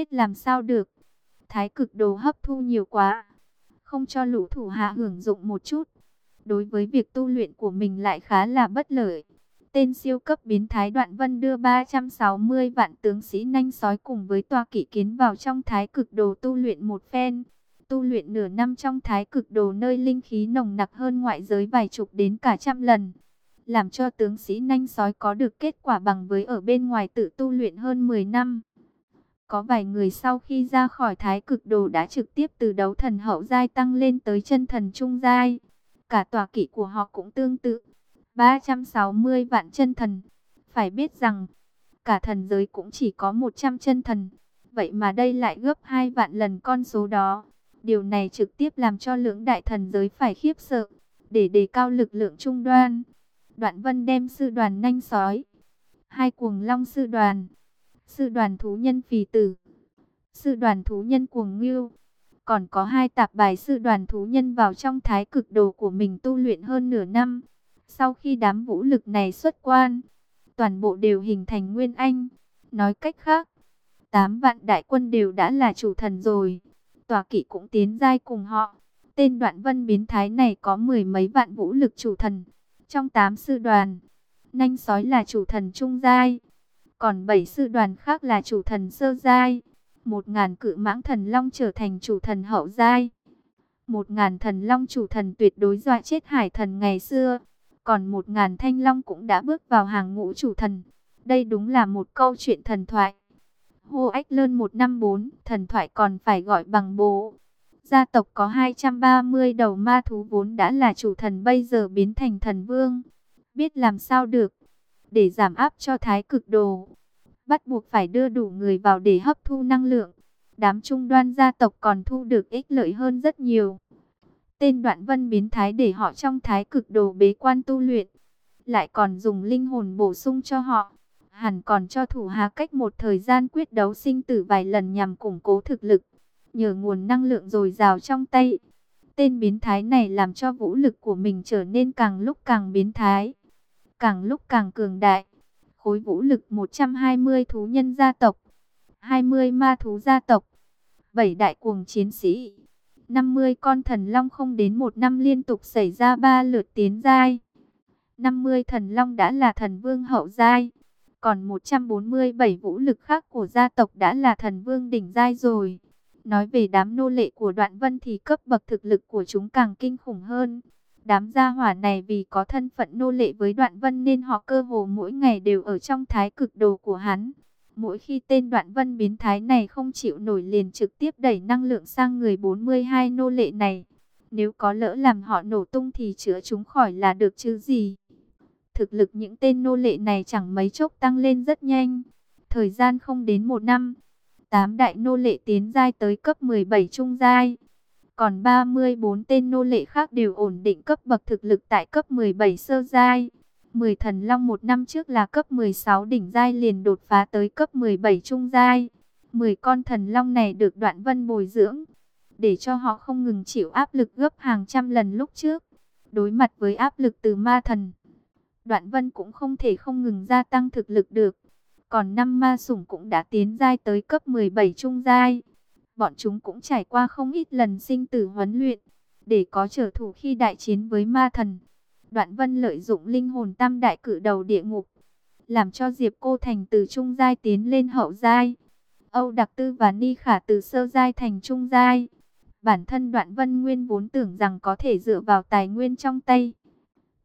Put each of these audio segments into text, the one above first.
biết làm sao được. Thái cực đồ hấp thu nhiều quá, không cho lũ thủ hạ hưởng dụng một chút. Đối với việc tu luyện của mình lại khá là bất lợi. Tên siêu cấp biến thái Đoạn Vân đưa 360 vạn tướng sĩ nanh sói cùng với tòa kỵ kiến vào trong thái cực đồ tu luyện một phen. Tu luyện nửa năm trong thái cực đồ nơi linh khí nồng nặc hơn ngoại giới vài chục đến cả trăm lần. Làm cho tướng sĩ nanh sói có được kết quả bằng với ở bên ngoài tự tu luyện hơn 10 năm. Có vài người sau khi ra khỏi thái cực đồ đã trực tiếp từ đấu thần hậu giai tăng lên tới chân thần trung giai. Cả tòa kỵ của họ cũng tương tự. 360 vạn chân thần. Phải biết rằng, cả thần giới cũng chỉ có 100 chân thần. Vậy mà đây lại gấp 2 vạn lần con số đó. Điều này trực tiếp làm cho lưỡng đại thần giới phải khiếp sợ. Để đề cao lực lượng trung đoan. Đoạn vân đem sư đoàn nanh sói. Hai cuồng long sư đoàn. Sư đoàn thú nhân phì tử. Sư đoàn thú nhân cuồng ngưu còn có hai tạp bài sư đoàn thú nhân vào trong thái cực đồ của mình tu luyện hơn nửa năm. Sau khi đám vũ lực này xuất quan, toàn bộ đều hình thành nguyên anh. Nói cách khác, tám vạn đại quân đều đã là chủ thần rồi. Tòa kỵ cũng tiến giai cùng họ. Tên đoạn vân biến thái này có mười mấy vạn vũ lực chủ thần. Trong tám sư đoàn, nanh sói là chủ thần trung giai. Còn bảy sư đoàn khác là chủ thần sơ giai. Một ngàn cự mãng thần long trở thành chủ thần hậu giai. Một ngàn thần long chủ thần tuyệt đối dọa chết hải thần ngày xưa còn một ngàn thanh long cũng đã bước vào hàng ngũ chủ thần. Đây đúng là một câu chuyện thần thoại. Hô Ách Lơn 154, thần thoại còn phải gọi bằng bố. Gia tộc có 230 đầu ma thú vốn đã là chủ thần bây giờ biến thành thần vương. Biết làm sao được. Để giảm áp cho thái cực đồ. Bắt buộc phải đưa đủ người vào để hấp thu năng lượng. Đám trung đoan gia tộc còn thu được ích lợi hơn rất nhiều. Tên đoạn vân biến thái để họ trong thái cực đồ bế quan tu luyện. Lại còn dùng linh hồn bổ sung cho họ. Hẳn còn cho thủ hà cách một thời gian quyết đấu sinh tử vài lần nhằm củng cố thực lực. Nhờ nguồn năng lượng dồi dào trong tay. Tên biến thái này làm cho vũ lực của mình trở nên càng lúc càng biến thái. Càng lúc càng cường đại. Khối vũ lực 120 thú nhân gia tộc. 20 ma thú gia tộc. 7 đại cuồng chiến sĩ 50 con thần long không đến một năm liên tục xảy ra ba lượt tiến giai. 50 thần long đã là thần vương hậu giai. Còn 147 vũ lực khác của gia tộc đã là thần vương đỉnh giai rồi. Nói về đám nô lệ của đoạn vân thì cấp bậc thực lực của chúng càng kinh khủng hơn. Đám gia hỏa này vì có thân phận nô lệ với đoạn vân nên họ cơ hồ mỗi ngày đều ở trong thái cực đồ của hắn. Mỗi khi tên đoạn vân biến thái này không chịu nổi liền trực tiếp đẩy năng lượng sang người 42 nô lệ này. Nếu có lỡ làm họ nổ tung thì chữa chúng khỏi là được chứ gì. Thực lực những tên nô lệ này chẳng mấy chốc tăng lên rất nhanh. Thời gian không đến một năm. Tám đại nô lệ tiến giai tới cấp 17 trung giai. Còn 34 tên nô lệ khác đều ổn định cấp bậc thực lực tại cấp 17 sơ giai. 10 thần long một năm trước là cấp 16 đỉnh giai liền đột phá tới cấp 17 trung giai. 10 con thần long này được đoạn vân bồi dưỡng, để cho họ không ngừng chịu áp lực gấp hàng trăm lần lúc trước. Đối mặt với áp lực từ ma thần, đoạn vân cũng không thể không ngừng gia tăng thực lực được. Còn năm ma sủng cũng đã tiến giai tới cấp 17 trung giai. Bọn chúng cũng trải qua không ít lần sinh tử huấn luyện, để có trở thủ khi đại chiến với ma thần. Đoạn vân lợi dụng linh hồn tam đại cử đầu địa ngục, làm cho Diệp Cô Thành từ trung giai tiến lên hậu giai. Âu Đặc Tư và Ni Khả từ sơ giai thành trung giai. Bản thân Đoạn Vân Nguyên vốn tưởng rằng có thể dựa vào tài nguyên trong tay,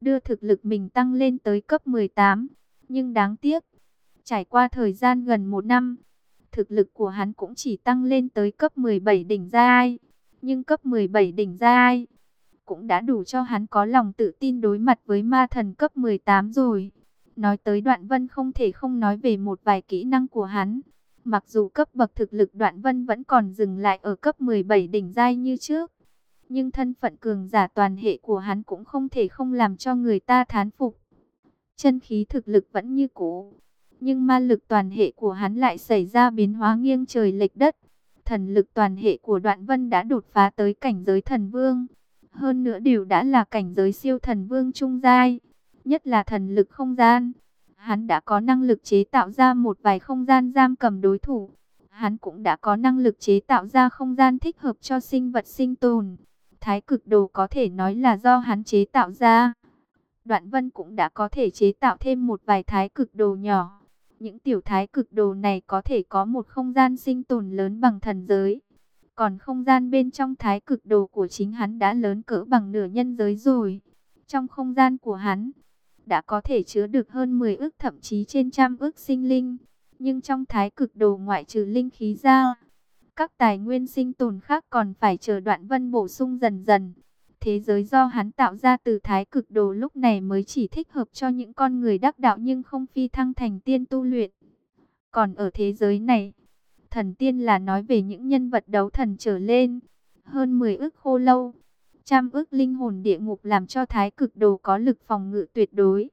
đưa thực lực mình tăng lên tới cấp 18, nhưng đáng tiếc, trải qua thời gian gần một năm, thực lực của hắn cũng chỉ tăng lên tới cấp 17 đỉnh giai, nhưng cấp 17 đỉnh giai cũng đã đủ cho hắn có lòng tự tin đối mặt với ma thần cấp 18 rồi. Nói tới đoạn vân không thể không nói về một vài kỹ năng của hắn. Mặc dù cấp bậc thực lực đoạn vân vẫn còn dừng lại ở cấp 17 đỉnh giai như trước. Nhưng thân phận cường giả toàn hệ của hắn cũng không thể không làm cho người ta thán phục. Chân khí thực lực vẫn như cũ. Nhưng ma lực toàn hệ của hắn lại xảy ra biến hóa nghiêng trời lệch đất. Thần lực toàn hệ của đoạn vân đã đột phá tới cảnh giới thần vương hơn nữa đều đã là cảnh giới siêu thần vương trung giai, nhất là thần lực không gian. Hắn đã có năng lực chế tạo ra một vài không gian giam cầm đối thủ. hắn cũng đã có năng lực chế tạo ra không gian thích hợp cho sinh vật sinh tồn. Thái cực đồ có thể nói là do hắn chế tạo ra. Đoạn vân cũng đã có thể chế tạo thêm một vài thái cực đồ nhỏ. Những tiểu thái cực đồ này có thể có một không gian sinh tồn lớn bằng thần giới. Còn không gian bên trong thái cực đồ của chính hắn đã lớn cỡ bằng nửa nhân giới rồi. Trong không gian của hắn, đã có thể chứa được hơn 10 ước thậm chí trên trăm ước sinh linh. Nhưng trong thái cực đồ ngoại trừ linh khí ra, các tài nguyên sinh tồn khác còn phải chờ đoạn vân bổ sung dần dần. Thế giới do hắn tạo ra từ thái cực đồ lúc này mới chỉ thích hợp cho những con người đắc đạo nhưng không phi thăng thành tiên tu luyện. Còn ở thế giới này, thần tiên là nói về những nhân vật đấu thần trở lên, hơn 10 ức khô lâu, trăm ức linh hồn địa ngục làm cho thái cực đồ có lực phòng ngự tuyệt đối.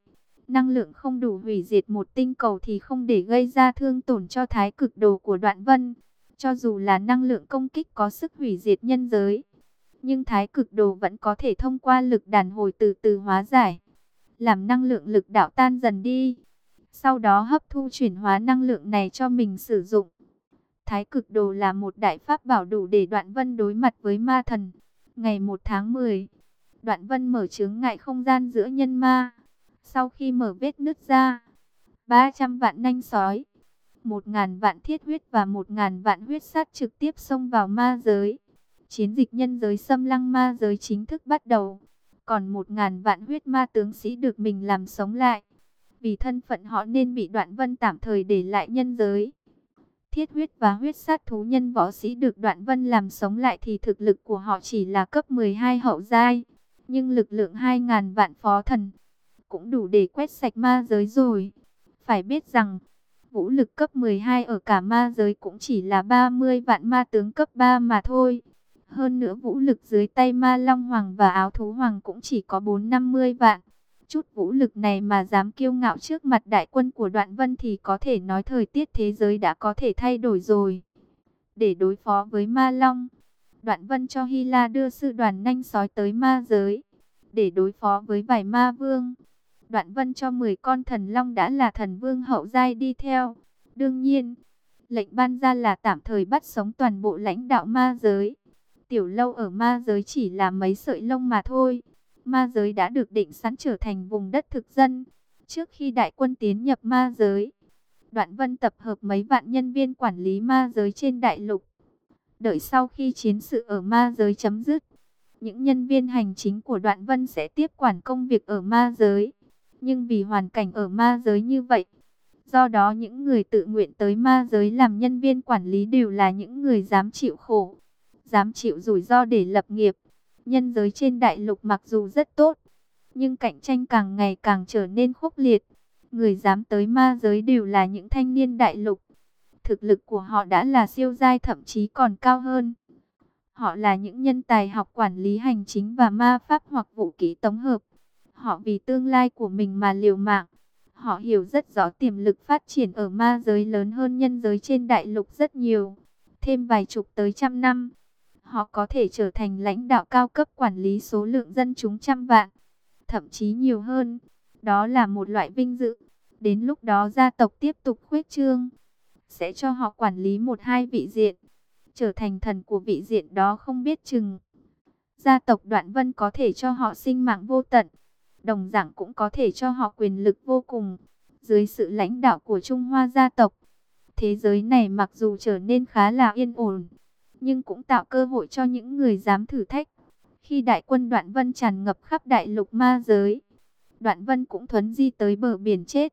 Năng lượng không đủ hủy diệt một tinh cầu thì không để gây ra thương tổn cho thái cực đồ của đoạn vân. Cho dù là năng lượng công kích có sức hủy diệt nhân giới, nhưng thái cực đồ vẫn có thể thông qua lực đàn hồi từ từ hóa giải, làm năng lượng lực đạo tan dần đi. Sau đó hấp thu chuyển hóa năng lượng này cho mình sử dụng. Thái cực đồ là một đại pháp bảo đủ để đoạn vân đối mặt với ma thần. Ngày 1 tháng 10, đoạn vân mở chướng ngại không gian giữa nhân ma. Sau khi mở vết nứt ra, 300 vạn nanh sói, 1.000 vạn thiết huyết và 1.000 vạn huyết sát trực tiếp xông vào ma giới. Chiến dịch nhân giới xâm lăng ma giới chính thức bắt đầu. Còn một ngàn vạn huyết ma tướng sĩ được mình làm sống lại. Vì thân phận họ nên bị đoạn vân tạm thời để lại nhân giới. Thiết huyết và huyết sát thú nhân võ sĩ được đoạn vân làm sống lại thì thực lực của họ chỉ là cấp 12 hậu giai. Nhưng lực lượng 2.000 vạn phó thần cũng đủ để quét sạch ma giới rồi. Phải biết rằng, vũ lực cấp 12 ở cả ma giới cũng chỉ là 30 vạn ma tướng cấp 3 mà thôi. Hơn nữa vũ lực dưới tay ma long hoàng và áo thú hoàng cũng chỉ có 450 vạn. Chút vũ lực này mà dám kiêu ngạo trước mặt đại quân của đoạn vân thì có thể nói thời tiết thế giới đã có thể thay đổi rồi. Để đối phó với ma long, đoạn vân cho Hy La đưa sư đoàn nhanh sói tới ma giới. Để đối phó với vài ma vương, đoạn vân cho 10 con thần long đã là thần vương hậu giai đi theo. Đương nhiên, lệnh ban ra là tạm thời bắt sống toàn bộ lãnh đạo ma giới. Tiểu lâu ở ma giới chỉ là mấy sợi lông mà thôi. Ma giới đã được định sẵn trở thành vùng đất thực dân. Trước khi đại quân tiến nhập ma giới, Đoạn Vân tập hợp mấy vạn nhân viên quản lý ma giới trên đại lục. Đợi sau khi chiến sự ở ma giới chấm dứt, những nhân viên hành chính của Đoạn Vân sẽ tiếp quản công việc ở ma giới. Nhưng vì hoàn cảnh ở ma giới như vậy, do đó những người tự nguyện tới ma giới làm nhân viên quản lý đều là những người dám chịu khổ, dám chịu rủi ro để lập nghiệp. Nhân giới trên đại lục mặc dù rất tốt, nhưng cạnh tranh càng ngày càng trở nên khốc liệt. Người dám tới ma giới đều là những thanh niên đại lục. Thực lực của họ đã là siêu giai thậm chí còn cao hơn. Họ là những nhân tài học quản lý hành chính và ma pháp hoặc vũ kỹ tổng hợp. Họ vì tương lai của mình mà liều mạng. Họ hiểu rất rõ tiềm lực phát triển ở ma giới lớn hơn nhân giới trên đại lục rất nhiều. Thêm vài chục tới trăm năm, họ có thể trở thành lãnh đạo cao cấp quản lý số lượng dân chúng trăm vạn, thậm chí nhiều hơn. Đó là một loại vinh dự. Đến lúc đó gia tộc tiếp tục khuếch trương, sẽ cho họ quản lý một hai vị diện, trở thành thần của vị diện đó không biết chừng. Gia tộc Đoạn Vân có thể cho họ sinh mạng vô tận, đồng dạng cũng có thể cho họ quyền lực vô cùng. Dưới sự lãnh đạo của Trung Hoa gia tộc, thế giới này mặc dù trở nên khá là yên ổn, nhưng cũng tạo cơ hội cho những người dám thử thách. Khi đại quân Đoạn Vân tràn ngập khắp đại lục ma giới, Đoạn Vân cũng thuấn di tới bờ biển chết.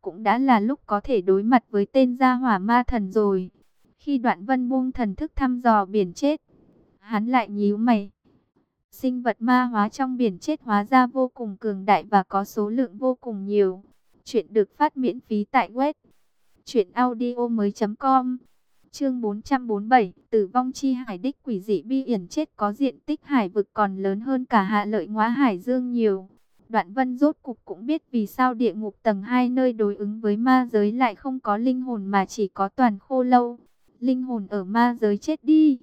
Cũng đã là lúc có thể đối mặt với tên gia hỏa ma thần rồi. Khi Đoạn Vân buông thần thức thăm dò biển chết, hắn lại nhíu mày. Sinh vật ma hóa trong biển chết hóa ra vô cùng cường đại và có số lượng vô cùng nhiều. Chuyện được phát miễn phí tại web truyệnaudiomoi.com. Chương 447, Tử vong chi hải đích quỷ dị bi yển chết có diện tích hải vực còn lớn hơn cả hạ lợi ngóa hải dương nhiều. Đoạn Vân rốt cục cũng biết vì sao địa ngục tầng 2 nơi đối ứng với ma giới lại không có linh hồn mà chỉ có toàn khô lâu. Linh hồn ở ma giới chết đi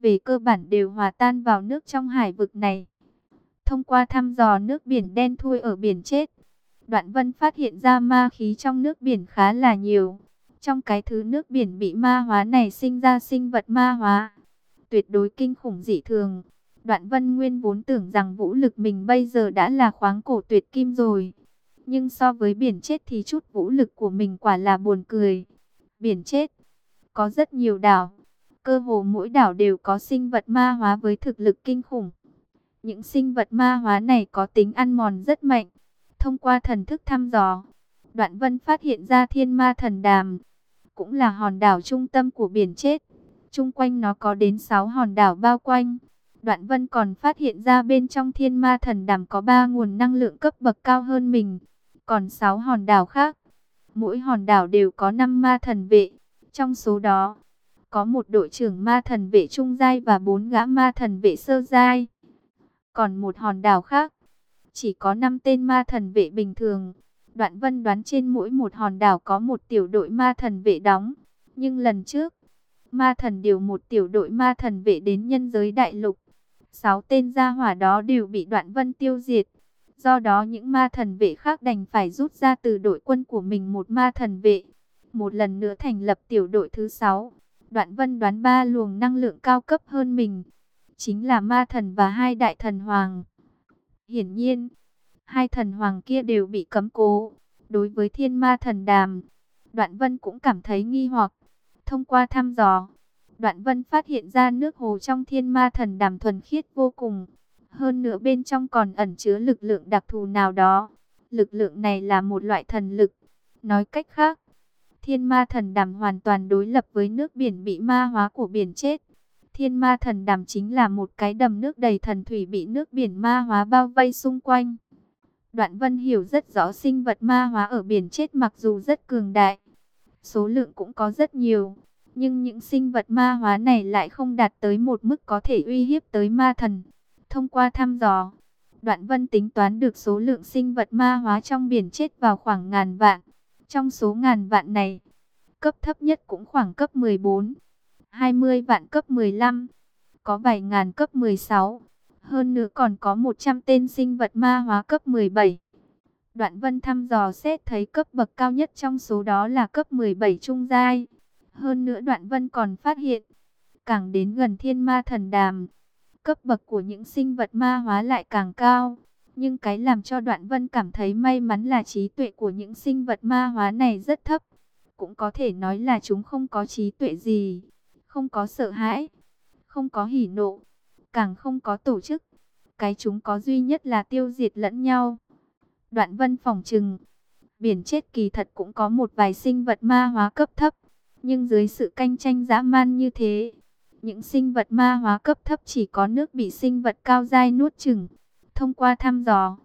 về cơ bản đều hòa tan vào nước trong hải vực này. Thông qua thăm dò nước biển đen thui ở biển chết, Đoạn Vân phát hiện ra ma khí trong nước biển khá là nhiều. Trong cái thứ nước biển bị ma hóa này sinh ra sinh vật ma hóa. Tuyệt đối kinh khủng dị thường. Đoạn Vân Nguyên vốn tưởng rằng vũ lực mình bây giờ đã là khoáng cổ tuyệt kim rồi. Nhưng so với biển chết thì chút vũ lực của mình quả là buồn cười. Biển chết, có rất nhiều đảo. Cơ hồ mỗi đảo đều có sinh vật ma hóa với thực lực kinh khủng. Những sinh vật ma hóa này có tính ăn mòn rất mạnh. Thông qua thần thức thăm dò, Đoạn Vân phát hiện ra thiên ma thần đàm. Cũng là hòn đảo trung tâm của biển chết. Trung quanh nó có đến 6 hòn đảo bao quanh. Đoạn Vân còn phát hiện ra bên trong thiên ma thần đàm có 3 nguồn năng lượng cấp bậc cao hơn mình. Còn 6 hòn đảo khác. Mỗi hòn đảo đều có 5 ma thần vệ. Trong số đó, có một đội trưởng ma thần vệ trung giai và 4 gã ma thần vệ sơ giai. Còn một hòn đảo khác, chỉ có 5 tên ma thần vệ bình thường. Đoạn Vân đoán trên mỗi một hòn đảo có một tiểu đội ma thần vệ đóng. Nhưng lần trước, ma thần điều một tiểu đội ma thần vệ đến nhân giới đại lục. Sáu tên gia hỏa đó đều bị Đoạn Vân tiêu diệt. Do đó những ma thần vệ khác đành phải rút ra từ đội quân của mình một ma thần vệ. Một lần nữa thành lập tiểu đội thứ sáu. Đoạn Vân đoán ba luồng năng lượng cao cấp hơn mình. Chính là ma thần và hai đại thần hoàng. Hiển nhiên, hai thần hoàng kia đều bị cấm cố. Đối với thiên ma thần đàm, Đoạn Vân cũng cảm thấy nghi hoặc. Thông qua thăm dò, Đoạn Vân phát hiện ra nước hồ trong thiên ma thần đàm thuần khiết vô cùng. Hơn nữa bên trong còn ẩn chứa lực lượng đặc thù nào đó. Lực lượng này là một loại thần lực. Nói cách khác, thiên ma thần đàm hoàn toàn đối lập với nước biển bị ma hóa của biển chết. Thiên ma thần đàm chính là một cái đầm nước đầy thần thủy bị nước biển ma hóa bao vây xung quanh. Đoạn Vân hiểu rất rõ sinh vật ma hóa ở biển chết mặc dù rất cường đại. Số lượng cũng có rất nhiều. Nhưng những sinh vật ma hóa này lại không đạt tới một mức có thể uy hiếp tới ma thần. Thông qua thăm dò, Đoạn Vân tính toán được số lượng sinh vật ma hóa trong biển chết vào khoảng ngàn vạn. Trong số ngàn vạn này, cấp thấp nhất cũng khoảng cấp 14, 20 vạn cấp 15, có vài ngàn cấp 16. Hơn nữa còn có 100 tên sinh vật ma hóa cấp 17. Đoạn Vân thăm dò xét thấy cấp bậc cao nhất trong số đó là cấp 17 trung giai. Hơn nữa Đoạn Vân còn phát hiện, càng đến gần thiên ma thần đàm, cấp bậc của những sinh vật ma hóa lại càng cao. Nhưng cái làm cho Đoạn Vân cảm thấy may mắn là trí tuệ của những sinh vật ma hóa này rất thấp. Cũng có thể nói là chúng không có trí tuệ gì, không có sợ hãi, không có hỉ nộ, càng không có tổ chức. Cái chúng có duy nhất là tiêu diệt lẫn nhau. Đoạn Vân phòng trừng, biển chết kỳ thật cũng có một vài sinh vật ma hóa cấp thấp. Nhưng dưới sự cạnh tranh dã man như thế, những sinh vật ma hóa cấp thấp chỉ có nước bị sinh vật cao dai nuốt chừng. Thông qua thăm dò,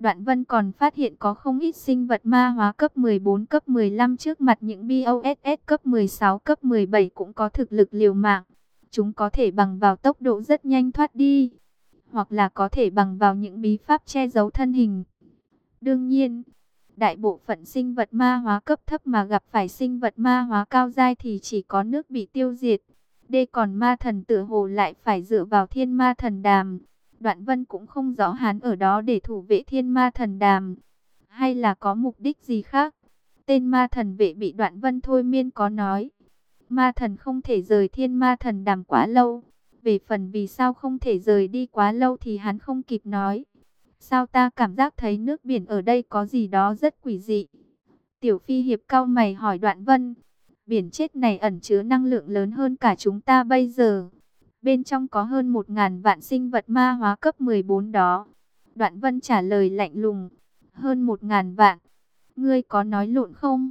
Đoạn Vân còn phát hiện có không ít sinh vật ma hóa cấp 14, cấp 15 trước mặt những BOSS cấp 16, cấp 17 cũng có thực lực liều mạng. Chúng có thể bằng vào tốc độ rất nhanh thoát đi, hoặc là có thể bằng vào những bí pháp che giấu thân hình. Đương nhiên, đại bộ phận sinh vật ma hóa cấp thấp mà gặp phải sinh vật ma hóa cao dai thì chỉ có nước bị tiêu diệt. Đê còn ma thần tử hồ lại phải dựa vào thiên ma thần đàm. Đoạn vân cũng không rõ hắn ở đó để thủ vệ thiên ma thần đàm. Hay là có mục đích gì khác? Tên ma thần vệ bị đoạn vân thôi miên có nói. Ma thần không thể rời thiên ma thần đàm quá lâu. Về phần vì sao không thể rời đi quá lâu thì hắn không kịp nói. Sao ta cảm giác thấy nước biển ở đây có gì đó rất quỷ dị. Tiểu phi hiệp cao mày hỏi đoạn vân. Biển chết này ẩn chứa năng lượng lớn hơn cả chúng ta bây giờ. Bên trong có hơn một ngàn vạn sinh vật ma hóa cấp 14 đó. Đoạn vân trả lời lạnh lùng. Hơn một ngàn vạn. Ngươi có nói lộn không?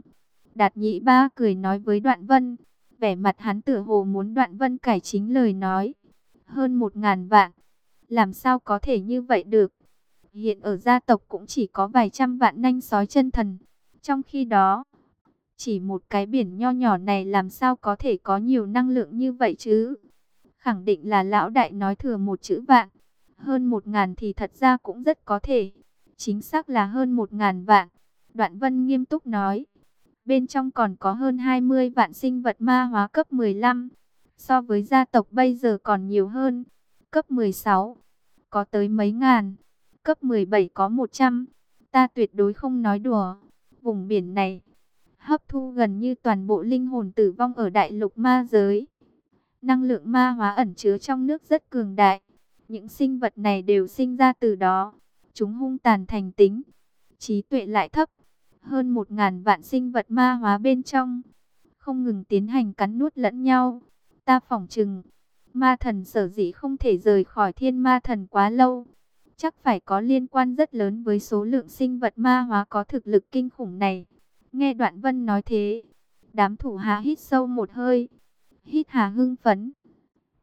Đạt nhị ba cười nói với đoạn vân. Vẻ mặt hắn tựa hồ muốn đoạn vân cải chính lời nói. Hơn một ngàn vạn. Làm sao có thể như vậy được? Hiện ở gia tộc cũng chỉ có vài trăm vạn nanh sói chân thần. Trong khi đó, chỉ một cái biển nho nhỏ này làm sao có thể có nhiều năng lượng như vậy chứ? Khẳng định là lão đại nói thừa một chữ vạn. Hơn một ngàn thì thật ra cũng rất có thể. Chính xác là hơn một ngàn vạn. Đoạn vân nghiêm túc nói. Bên trong còn có hơn 20 vạn sinh vật ma hóa cấp 15. So với gia tộc bây giờ còn nhiều hơn. Cấp 16. Có tới mấy ngàn. Cấp 17 có 100. Ta tuyệt đối không nói đùa. Vùng biển này, hấp thu gần như toàn bộ linh hồn tử vong ở đại lục ma giới. Năng lượng ma hóa ẩn chứa trong nước rất cường đại. Những sinh vật này đều sinh ra từ đó. Chúng hung tàn thành tính. Trí tuệ lại thấp. Hơn một ngàn vạn sinh vật ma hóa bên trong. Không ngừng tiến hành cắn nuốt lẫn nhau. Ta phỏng chừng. Ma thần sở dĩ không thể rời khỏi thiên ma thần quá lâu. Chắc phải có liên quan rất lớn với số lượng sinh vật ma hóa có thực lực kinh khủng này. Nghe đoạn vân nói thế. Đám thủ hạ hít sâu một hơi. Hít hà hưng phấn.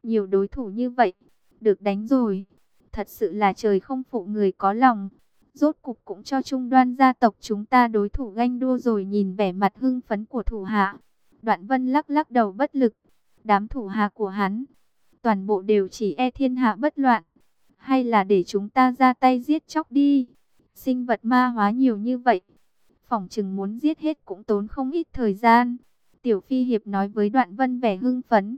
Nhiều đối thủ như vậy. Được đánh rồi. Thật sự là trời không phụ người có lòng. Rốt cục cũng cho trung đoan gia tộc chúng ta đối thủ ganh đua rồi nhìn vẻ mặt hưng phấn của thủ hạ. Đoạn vân lắc lắc đầu bất lực. Đám thủ hạ của hắn. Toàn bộ đều chỉ e thiên hạ bất loạn. Hay là để chúng ta ra tay giết chóc đi. Sinh vật ma hóa nhiều như vậy. Phỏng chừng muốn giết hết cũng tốn không ít thời gian. Tiểu Phi Hiệp nói với Đoạn Vân vẻ hưng phấn.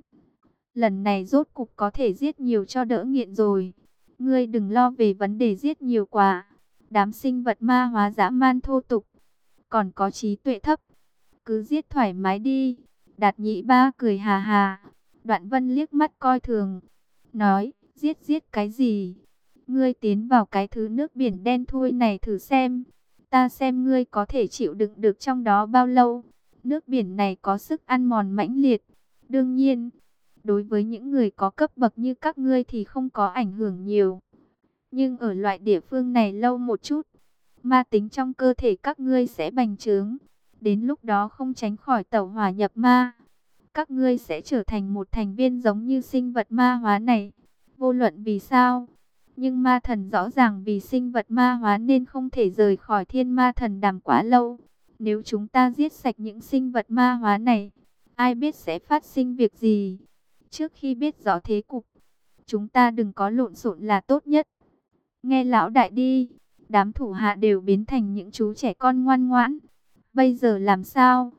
Lần này rốt cục có thể giết nhiều cho đỡ nghiện rồi. Ngươi đừng lo về vấn đề giết nhiều quá. Đám sinh vật ma hóa dã man thô tục. Còn có trí tuệ thấp. Cứ giết thoải mái đi. Đạt nhị ba cười hà hà. Đoạn Vân liếc mắt coi thường. Nói, giết giết cái gì? Ngươi tiến vào cái thứ nước biển đen thui này thử xem. Ta xem ngươi có thể chịu đựng được trong đó bao lâu. Nước biển này có sức ăn mòn mãnh liệt. Đương nhiên, đối với những người có cấp bậc như các ngươi thì không có ảnh hưởng nhiều. Nhưng ở loại địa phương này lâu một chút, ma tính trong cơ thể các ngươi sẽ bành trướng. Đến lúc đó không tránh khỏi tẩu hỏa nhập ma. Các ngươi sẽ trở thành một thành viên giống như sinh vật ma hóa này. Vô luận vì sao? Nhưng ma thần rõ ràng vì sinh vật ma hóa nên không thể rời khỏi thiên ma thần đàm quá lâu. Nếu chúng ta giết sạch những sinh vật ma hóa này, ai biết sẽ phát sinh việc gì? Trước khi biết rõ thế cục, chúng ta đừng có lộn xộn là tốt nhất. Nghe lão đại đi, đám thủ hạ đều biến thành những chú trẻ con ngoan ngoãn. Bây giờ làm sao?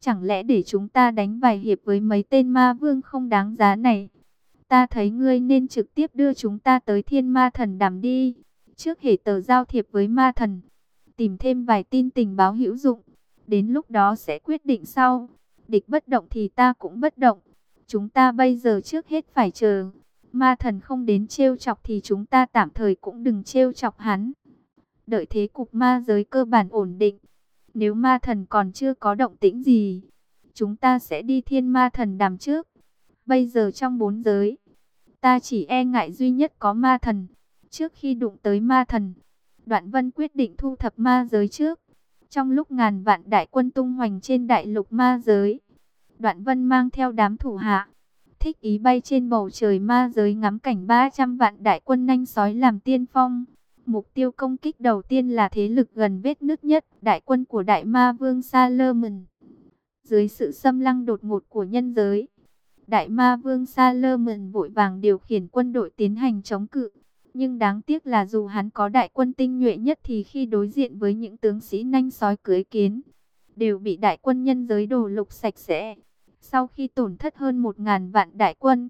Chẳng lẽ để chúng ta đánh vài hiệp với mấy tên ma vương không đáng giá này? Ta thấy ngươi nên trực tiếp đưa chúng ta tới thiên ma thần đàm đi. Trước hệ tờ giao thiệp với ma thần. Tìm thêm vài tin tình báo hữu dụng. Đến lúc đó sẽ quyết định sau. Địch bất động thì ta cũng bất động. Chúng ta bây giờ trước hết phải chờ. Ma thần không đến trêu chọc thì chúng ta tạm thời cũng đừng trêu chọc hắn. Đợi thế cục ma giới cơ bản ổn định. Nếu ma thần còn chưa có động tĩnh gì, chúng ta sẽ đi thiên ma thần đàm trước. Bây giờ trong bốn giới, ta chỉ e ngại duy nhất có ma thần. Trước khi đụng tới ma thần, Đoạn Vân quyết định thu thập ma giới trước. Trong lúc ngàn vạn đại quân tung hoành trên đại lục ma giới, Đoạn Vân mang theo đám thủ hạ, thích ý bay trên bầu trời ma giới ngắm cảnh 300 vạn đại quân nhanh sói làm tiên phong. Mục tiêu công kích đầu tiên là thế lực gần vết nứt nhất, đại quân của đại ma vương Salomon. Dưới sự xâm lăng đột ngột của nhân giới, đại ma vương Salomon vội vàng điều khiển quân đội tiến hành chống cự. Nhưng đáng tiếc là dù hắn có đại quân tinh nhuệ nhất thì khi đối diện với những tướng sĩ nhanh sói cưới kiến, đều bị đại quân nhân giới đổ lục sạch sẽ. Sau khi tổn thất hơn một ngàn vạn đại quân,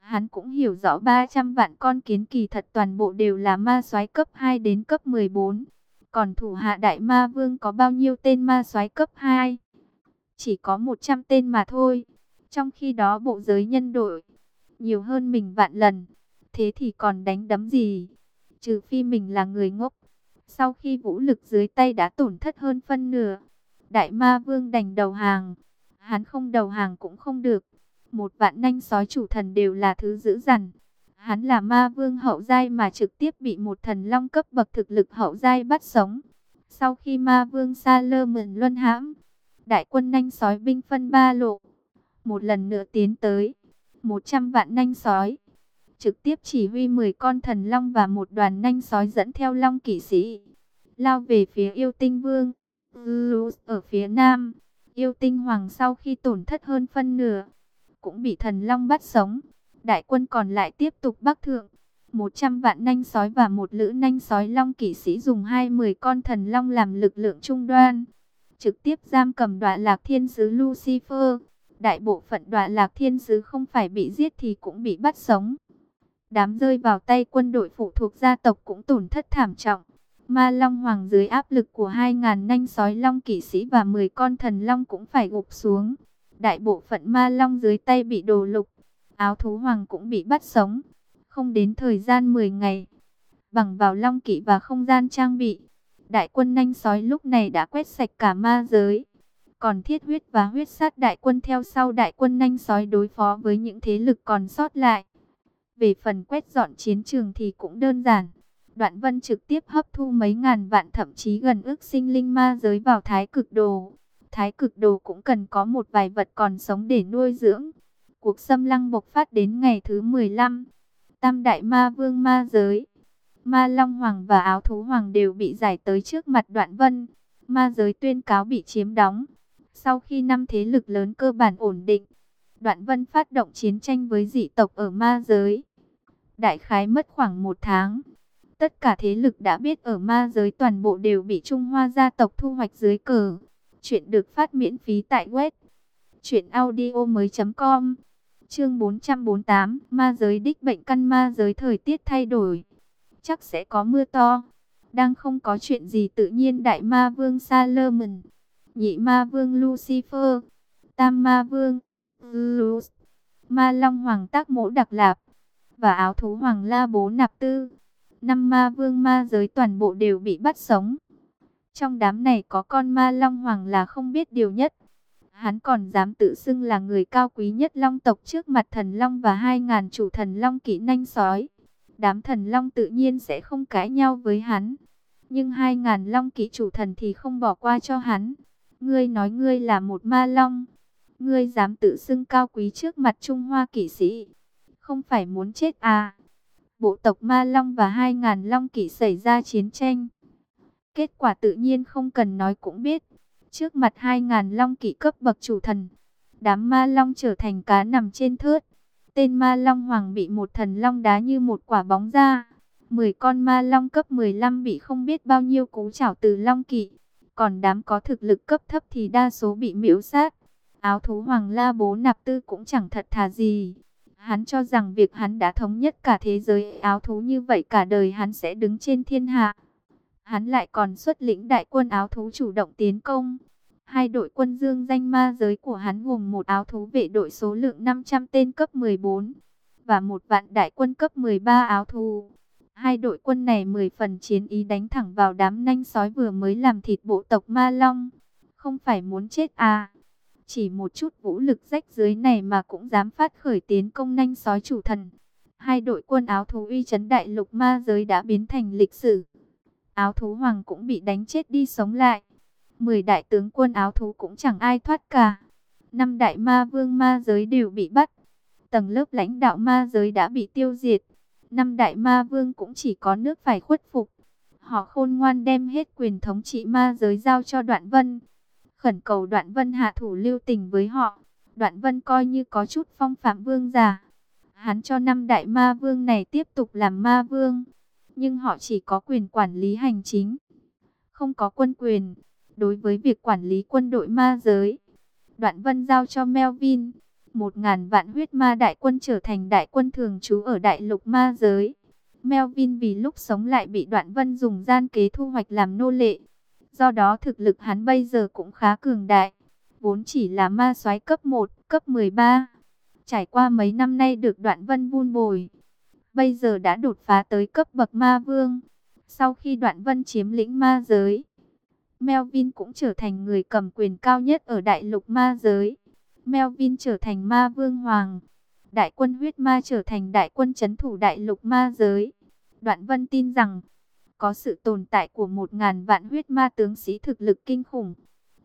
hắn cũng hiểu rõ 300 vạn con kiến kỳ thật toàn bộ đều là ma soái cấp 2 đến cấp 14. Còn thủ hạ đại ma vương có bao nhiêu tên ma soái cấp 2? Chỉ có 100 tên mà thôi. Trong khi đó bộ giới nhân đội nhiều hơn mình vạn lần. Thế thì còn đánh đấm gì? Trừ phi mình là người ngốc. Sau khi vũ lực dưới tay đã tổn thất hơn phân nửa, đại ma vương đành đầu hàng. Hắn không đầu hàng cũng không được. Một vạn nanh sói chủ thần đều là thứ dữ dằn. Hắn là ma vương hậu giai mà trực tiếp bị một thần long cấp bậc thực lực hậu giai bắt sống. Sau khi ma vương sa lơ mượn luân hãm, đại quân nanh sói binh phân ba lộ. Một lần nữa tiến tới, 100 vạn nanh sói. Trực tiếp chỉ huy 10 con thần long và một đoàn nanh sói dẫn theo long kỵ sĩ. Lao về phía yêu tinh vương. Ở phía nam, Yêu tinh hoàng sau khi tổn thất hơn phân nửa, cũng bị thần long bắt sống. Đại quân còn lại tiếp tục bắc thượng. 100 vạn nanh sói và một lữ nanh sói long kỵ sĩ dùng hai mười con thần long làm lực lượng trung đoan. Trực tiếp giam cầm đoạ lạc thiên sứ Lucifer. Đại bộ phận đoạ lạc thiên sứ không phải bị giết thì cũng bị bắt sống. Đám rơi vào tay quân đội phụ thuộc gia tộc cũng tổn thất thảm trọng. Ma Long Hoàng dưới áp lực của 2.000 nanh sói long kỵ sĩ và 10 con thần long cũng phải gục xuống. Đại bộ phận Ma Long dưới tay bị đồ lục, áo thú hoàng cũng bị bắt sống. Không đến thời gian 10 ngày, bằng vào long kỵ và không gian trang bị, đại quân nanh sói lúc này đã quét sạch cả ma giới. Còn thiết huyết và huyết sát đại quân theo sau đại quân nanh sói đối phó với những thế lực còn sót lại. Về phần quét dọn chiến trường thì cũng đơn giản. Đoạn vân trực tiếp hấp thu mấy ngàn vạn thậm chí gần ước sinh linh ma giới vào thái cực đồ. Thái cực đồ cũng cần có một vài vật còn sống để nuôi dưỡng. Cuộc xâm lăng bộc phát đến ngày thứ 15. Tam đại ma vương ma giới. Ma Long Hoàng và Áo Thú Hoàng đều bị giải tới trước mặt đoạn vân. Ma giới tuyên cáo bị chiếm đóng. Sau khi năm thế lực lớn cơ bản ổn định, đoạn vân phát động chiến tranh với dị tộc ở ma giới. Đại khái mất khoảng một tháng. Tất cả thế lực đã biết ở ma giới toàn bộ đều bị Trung Hoa gia tộc thu hoạch dưới cờ. Chuyện được phát miễn phí tại web. truyệnaudio mới .com. Chương 448 Ma giới đích bệnh căn ma giới thời tiết thay đổi. Chắc sẽ có mưa to. Đang không có chuyện gì tự nhiên Đại ma vương Salomon. Nhị ma vương Lucifer. Tam ma vương Luz Ma long hoàng tác mỗ đặc lạp. Và áo thú hoàng la bố nạp tư. Năm ma vương ma giới toàn bộ đều bị bắt sống Trong đám này có con ma long hoàng là không biết điều nhất Hắn còn dám tự xưng là người cao quý nhất long tộc trước mặt thần long và hai ngàn chủ thần long kỹ nanh sói. Đám thần long tự nhiên sẽ không cãi nhau với hắn. Nhưng hai ngàn long kỹ chủ thần thì không bỏ qua cho hắn. Ngươi nói ngươi là một ma long. Ngươi dám tự xưng cao quý trước mặt Trung Hoa kỵ sĩ. Không phải muốn chết à. Bộ tộc ma long và hai ngàn long kỵ xảy ra chiến tranh. Kết quả tự nhiên không cần nói cũng biết Trước mặt hai ngàn long kỵ cấp bậc chủ thần, đám ma long trở thành cá nằm trên thớt. Tên ma long hoàng bị một thần long đá như một quả bóng ra. Mười con ma long cấp 15 bị không biết bao nhiêu cú chảo từ long kỵ. Còn đám có thực lực cấp thấp thì đa số bị miễu sát. Áo thú hoàng la bố nạp tư cũng chẳng thật thà gì. Hắn cho rằng việc hắn đã thống nhất cả thế giới áo thú như vậy cả đời hắn sẽ đứng trên thiên hạ. Hắn lại còn xuất lĩnh đại quân áo thú chủ động tiến công. Hai đội quân dương danh ma giới của hắn gồm một áo thú vệ đội số lượng 500 tên cấp 14 và một vạn đại quân cấp 13 áo thú. Hai đội quân này 10 phần chiến ý đánh thẳng vào đám nanh sói vừa mới làm thịt bộ tộc Ma Long. Không phải muốn chết à. Chỉ một chút vũ lực rách dưới này mà cũng dám phát khởi tiến công nhanh sói chủ thần. Hai đội quân áo thú uy chấn đại lục ma giới đã biến thành lịch sử. Áo thú hoàng cũng bị đánh chết đi sống lại. Mười đại tướng quân áo thú cũng chẳng ai thoát cả. Năm đại ma vương ma giới đều bị bắt. Tầng lớp lãnh đạo ma giới đã bị tiêu diệt. Năm đại ma vương cũng chỉ có nước phải khuất phục. Họ khôn ngoan đem hết quyền thống trị ma giới giao cho đoạn vân. Khẩn cầu đoạn vân hạ thủ lưu tình với họ. Đoạn vân coi như có chút phong phạm vương giả. Hắn cho năm đại ma vương này tiếp tục làm ma vương nhưng họ chỉ có quyền quản lý hành chính, không có quân quyền. Đối với việc quản lý quân đội ma giới, Đoạn Vân giao cho Melvin, một ngàn vạn huyết ma đại quân trở thành đại quân thường trú ở đại lục ma giới. Melvin vì lúc sống lại bị Đoạn Vân dùng gian kế thu hoạch làm nô lệ. Do đó thực lực hắn bây giờ cũng khá cường đại. Vốn chỉ là ma soái cấp 1, cấp 13. Trải qua mấy năm nay được Đoạn Vân vun bồi, bây giờ đã đột phá tới cấp bậc ma vương. Sau khi đoạn vân chiếm lĩnh ma giới, Melvin cũng trở thành người cầm quyền cao nhất ở đại lục ma giới. Melvin trở thành ma vương hoàng. Đại quân huyết ma trở thành đại quân chấn thủ đại lục ma giới. Đoạn vân tin rằng, có sự tồn tại của một ngàn vạn huyết ma tướng sĩ thực lực kinh khủng,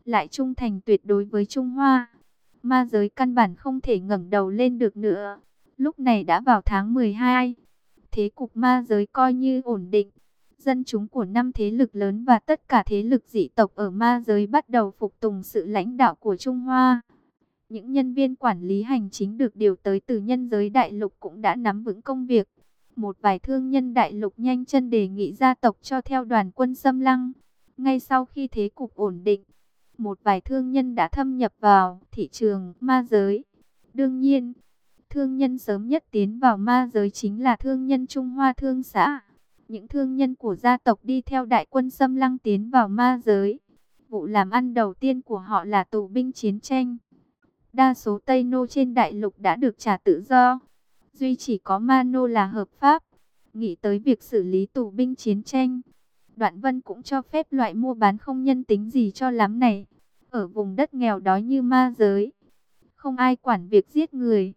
lại trung thành tuyệt đối với Trung Hoa. Ma giới căn bản không thể ngẩng đầu lên được nữa. Lúc này đã vào tháng 12, thế cục ma giới coi như ổn định. Dân chúng của năm thế lực lớn và tất cả thế lực dị tộc ở ma giới bắt đầu phục tùng sự lãnh đạo của Trung Hoa. Những nhân viên quản lý hành chính được điều tới từ nhân giới đại lục cũng đã nắm vững công việc. Một vài thương nhân đại lục nhanh chân đề nghị gia tộc cho theo đoàn quân xâm lăng. Ngay sau khi thế cục ổn định, một vài thương nhân đã thâm nhập vào thị trường ma giới. Đương nhiên, Thương nhân sớm nhất tiến vào ma giới chính là thương nhân Trung Hoa Thương xã. những thương nhân của gia tộc đi theo đại quân xâm lăng tiến vào ma giới. Vụ làm ăn đầu tiên của họ là tù binh chiến tranh. Đa số Tây Nô trên đại lục đã được trả tự do. Duy chỉ có mano là hợp pháp. Nghĩ tới việc xử lý tù binh chiến tranh. Đoạn Vân cũng cho phép loại mua bán không nhân tính gì cho lắm này. Ở vùng đất nghèo đói như ma giới. Không ai quản việc giết người.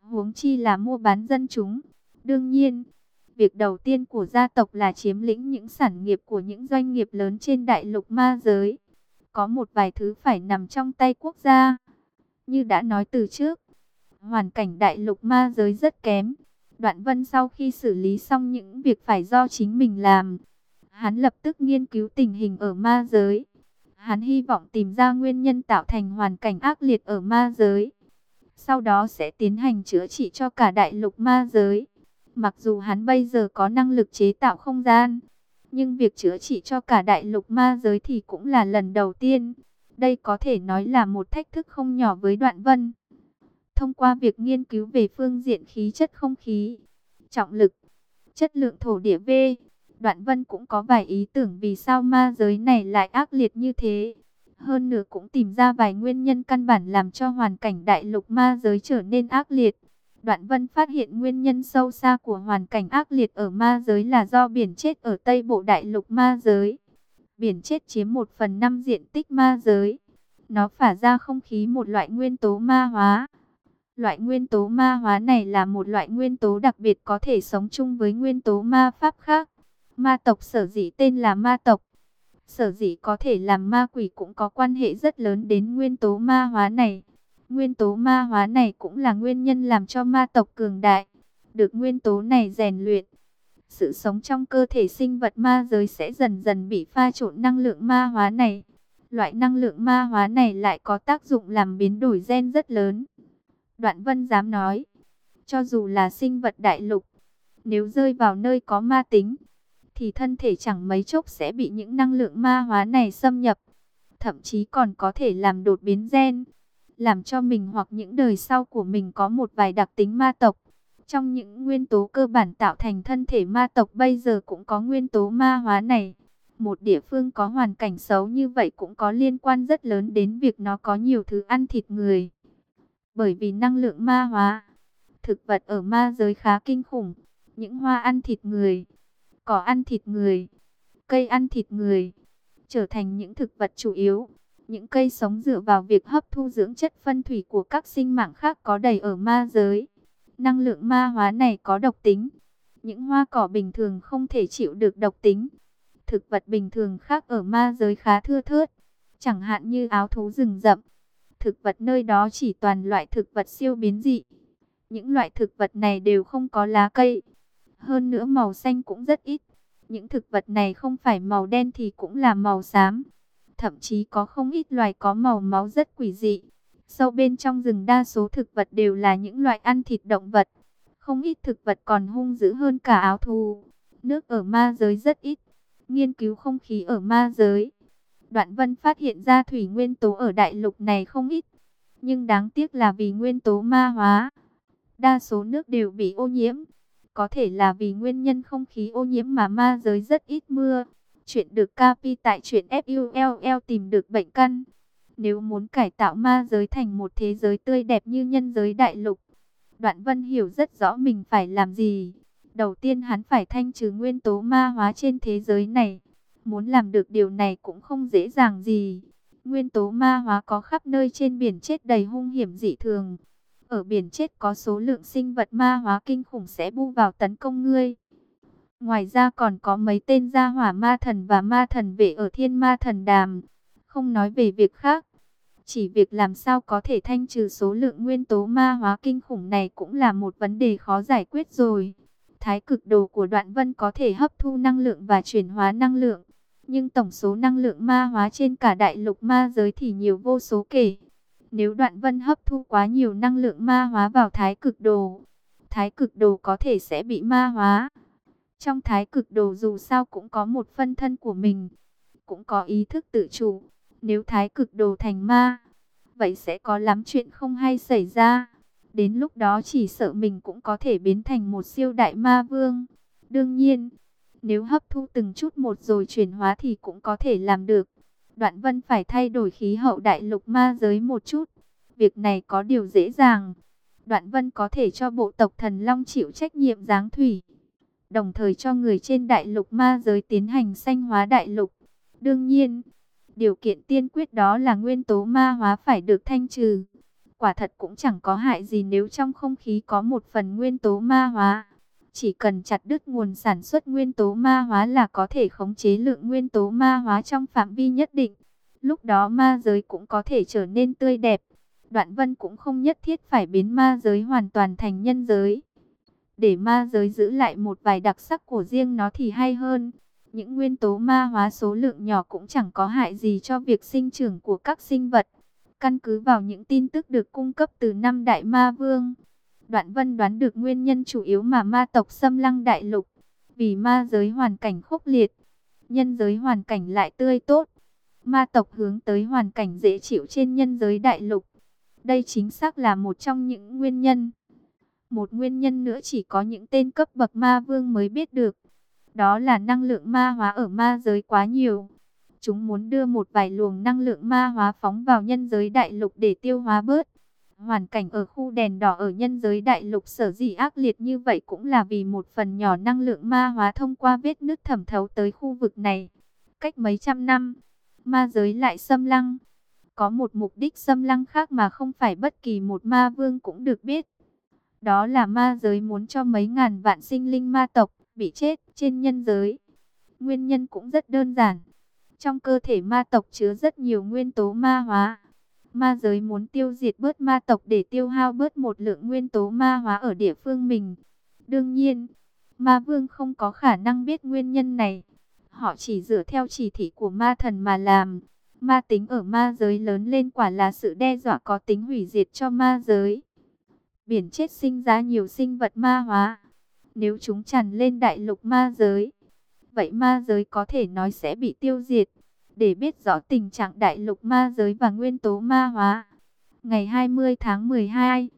Huống chi là mua bán dân chúng. Đương nhiên, việc đầu tiên của gia tộc là chiếm lĩnh những sản nghiệp của những doanh nghiệp lớn trên đại lục ma giới. Có một vài thứ phải nằm trong tay quốc gia. Như đã nói từ trước, hoàn cảnh đại lục ma giới rất kém. Đoạn vân sau khi xử lý xong những việc phải do chính mình làm, hắn lập tức nghiên cứu tình hình ở ma giới. Hắn hy vọng tìm ra nguyên nhân tạo thành hoàn cảnh ác liệt ở ma giới. Sau đó sẽ tiến hành chữa trị cho cả đại lục ma giới. Mặc dù hắn bây giờ có năng lực chế tạo không gian, nhưng việc chữa trị cho cả đại lục ma giới thì cũng là lần đầu tiên. Đây có thể nói là một thách thức không nhỏ với đoạn vân. Thông qua việc nghiên cứu về phương diện khí chất không khí, trọng lực, chất lượng thổ địa V, đoạn vân cũng có vài ý tưởng vì sao ma giới này lại ác liệt như thế. Hơn nữa cũng tìm ra vài nguyên nhân căn bản làm cho hoàn cảnh đại lục ma giới trở nên ác liệt. Đoạn vân phát hiện nguyên nhân sâu xa của hoàn cảnh ác liệt ở ma giới là do biển chết ở Tây Bộ Đại lục ma giới. Biển chết chiếm một phần năm diện tích ma giới. Nó phả ra không khí một loại nguyên tố ma hóa. Loại nguyên tố ma hóa này là một loại nguyên tố đặc biệt có thể sống chung với nguyên tố ma pháp khác. Ma tộc sở dĩ tên là ma tộc. Sở dĩ có thể làm ma quỷ cũng có quan hệ rất lớn đến nguyên tố ma hóa này. Nguyên tố ma hóa này cũng là nguyên nhân làm cho ma tộc cường đại. Được nguyên tố này rèn luyện. Sự sống trong cơ thể sinh vật ma giới sẽ dần dần bị pha trộn năng lượng ma hóa này. Loại năng lượng ma hóa này lại có tác dụng làm biến đổi gen rất lớn. Đoạn vân dám nói, cho dù là sinh vật đại lục, nếu rơi vào nơi có ma tính, thì thân thể chẳng mấy chốc sẽ bị những năng lượng ma hóa này xâm nhập. Thậm chí còn có thể làm đột biến gen, làm cho mình hoặc những đời sau của mình có một vài đặc tính ma tộc. Trong những nguyên tố cơ bản tạo thành thân thể ma tộc bây giờ cũng có nguyên tố ma hóa này. Một địa phương có hoàn cảnh xấu như vậy cũng có liên quan rất lớn đến việc nó có nhiều thứ ăn thịt người. Bởi vì năng lượng ma hóa, thực vật ở ma giới khá kinh khủng. Những hoa ăn thịt người, cỏ ăn thịt người, cây ăn thịt người, trở thành những thực vật chủ yếu. Những cây sống dựa vào việc hấp thu dưỡng chất phân thủy của các sinh mạng khác có đầy ở ma giới. Năng lượng ma hóa này có độc tính. Những hoa cỏ bình thường không thể chịu được độc tính. Thực vật bình thường khác ở ma giới khá thưa thớt. Chẳng hạn như áo thú rừng rậm. Thực vật nơi đó chỉ toàn loại thực vật siêu biến dị. Những loại thực vật này đều không có lá cây. Hơn nữa màu xanh cũng rất ít. Những thực vật này không phải màu đen thì cũng là màu xám. Thậm chí có không ít loài có màu máu rất quỷ dị. Sâu bên trong rừng đa số thực vật đều là những loại ăn thịt động vật. Không ít thực vật còn hung dữ hơn cả áo thù. Nước ở ma giới rất ít. Nghiên cứu không khí ở ma giới. Đoạn vân phát hiện ra thủy nguyên tố ở đại lục này không ít. Nhưng đáng tiếc là vì nguyên tố ma hóa. Đa số nước đều bị ô nhiễm. Có thể là vì nguyên nhân không khí ô nhiễm mà ma giới rất ít mưa. Chuyện được Capi tại chuyện FULL tìm được bệnh căn. Nếu muốn cải tạo ma giới thành một thế giới tươi đẹp như nhân giới đại lục, Đoạn Vân hiểu rất rõ mình phải làm gì. Đầu tiên hắn phải thanh trừ nguyên tố ma hóa trên thế giới này. Muốn làm được điều này cũng không dễ dàng gì. Nguyên tố ma hóa có khắp nơi trên biển chết đầy hung hiểm dị thường. Ở biển chết có số lượng sinh vật ma hóa kinh khủng sẽ bu vào tấn công ngươi. Ngoài ra còn có mấy tên gia hỏa ma thần và ma thần vệ ở thiên ma thần đàm. Không nói về việc khác. Chỉ việc làm sao có thể thanh trừ số lượng nguyên tố ma hóa kinh khủng này cũng là một vấn đề khó giải quyết rồi. Thái cực đồ của đoạn vân có thể hấp thu năng lượng và chuyển hóa năng lượng. Nhưng tổng số năng lượng ma hóa trên cả đại lục ma giới thì nhiều vô số kể. Nếu đoạn vân hấp thu quá nhiều năng lượng ma hóa vào thái cực đồ, thái cực đồ có thể sẽ bị ma hóa. Trong thái cực đồ dù sao cũng có một phân thân của mình, cũng có ý thức tự chủ. Nếu thái cực đồ thành ma, vậy sẽ có lắm chuyện không hay xảy ra. Đến lúc đó chỉ sợ mình cũng có thể biến thành một siêu đại ma vương. Đương nhiên, nếu hấp thu từng chút một rồi chuyển hóa thì cũng có thể làm được. Đoạn vân phải thay đổi khí hậu đại lục ma giới một chút. Việc này có điều dễ dàng. Đoạn vân có thể cho bộ tộc thần long chịu trách nhiệm giáng thủy. Đồng thời cho người trên đại lục ma giới tiến hành sanh hóa đại lục. Đương nhiên, điều kiện tiên quyết đó là nguyên tố ma hóa phải được thanh trừ. Quả thật cũng chẳng có hại gì nếu trong không khí có một phần nguyên tố ma hóa. Chỉ cần chặt đứt nguồn sản xuất nguyên tố ma hóa là có thể khống chế lượng nguyên tố ma hóa trong phạm vi nhất định. Lúc đó ma giới cũng có thể trở nên tươi đẹp. Đoạn vân cũng không nhất thiết phải biến ma giới hoàn toàn thành nhân giới. Để ma giới giữ lại một vài đặc sắc của riêng nó thì hay hơn. Những nguyên tố ma hóa số lượng nhỏ cũng chẳng có hại gì cho việc sinh trưởng của các sinh vật. Căn cứ vào những tin tức được cung cấp từ năm đại ma vương, Đoạn Vân đoán được nguyên nhân chủ yếu mà ma tộc xâm lăng đại lục. Vì ma giới hoàn cảnh khốc liệt, nhân giới hoàn cảnh lại tươi tốt. Ma tộc hướng tới hoàn cảnh dễ chịu trên nhân giới đại lục. Đây chính xác là một trong những nguyên nhân. Một nguyên nhân nữa chỉ có những tên cấp bậc ma vương mới biết được. Đó là năng lượng ma hóa ở ma giới quá nhiều. Chúng muốn đưa một vài luồng năng lượng ma hóa phóng vào nhân giới đại lục để tiêu hóa bớt. Hoàn cảnh ở khu đèn đỏ ở nhân giới đại lục sở dĩ ác liệt như vậy cũng là vì một phần nhỏ năng lượng ma hóa thông qua vết nước thẩm thấu tới khu vực này. Cách mấy trăm năm, ma giới lại xâm lăng. Có một mục đích xâm lăng khác mà không phải bất kỳ một ma vương cũng được biết. Đó là ma giới muốn cho mấy ngàn vạn sinh linh ma tộc bị chết trên nhân giới. Nguyên nhân cũng rất đơn giản. Trong cơ thể ma tộc chứa rất nhiều nguyên tố ma hóa Ma giới muốn tiêu diệt bớt ma tộc để tiêu hao bớt một lượng nguyên tố ma hóa ở địa phương mình. Đương nhiên, ma vương không có khả năng biết nguyên nhân này. Họ chỉ dựa theo chỉ thị của ma thần mà làm. Ma tính ở ma giới lớn lên quả là sự đe dọa có tính hủy diệt cho ma giới. Biển chết sinh ra nhiều sinh vật ma hóa. Nếu chúng tràn lên đại lục ma giới, vậy ma giới có thể nói sẽ bị tiêu diệt để biết rõ tình trạng đại lục ma giới và nguyên tố ma hóa. Ngày 20 tháng 12,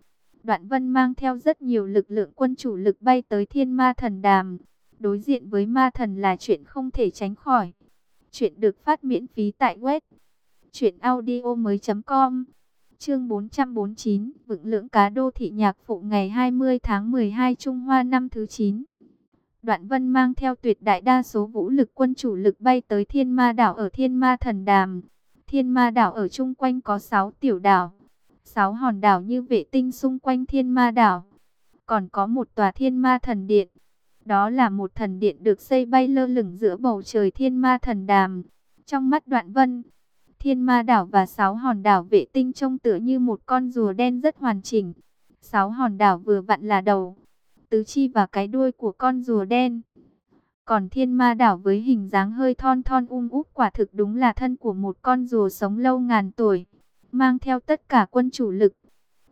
Đoạn Vân mang theo rất nhiều lực lượng quân chủ lực bay tới Thiên Ma Thần Đàm. Đối diện với ma thần là chuyện không thể tránh khỏi. Chuyện được phát miễn phí tại web truyệnaudiomoi.com. Chương 449, vững lưỡng cá đô thị nhạc phụ ngày 20 tháng 12 Trung Hoa năm thứ 9. Đoạn Vân mang theo tuyệt đại đa số vũ lực quân chủ lực bay tới Thiên Ma đảo ở Thiên Ma Thần Đàm. Thiên Ma đảo ở chung quanh có 6 tiểu đảo, 6 hòn đảo như vệ tinh xung quanh Thiên Ma đảo. Còn có một tòa Thiên Ma Thần Điện. Đó là một thần điện được xây bay lơ lửng giữa bầu trời Thiên Ma Thần Đàm. Trong mắt Đoạn Vân, Thiên Ma đảo và 6 hòn đảo vệ tinh trông tựa như một con rùa đen rất hoàn chỉnh. 6 hòn đảo vừa vặn là đầu tứ chi và cái đuôi của con rùa đen. Còn thiên ma đảo với hình dáng hơi thon thon um úp quả thực đúng là thân của một con rùa sống lâu ngàn tuổi, mang theo tất cả quân chủ lực.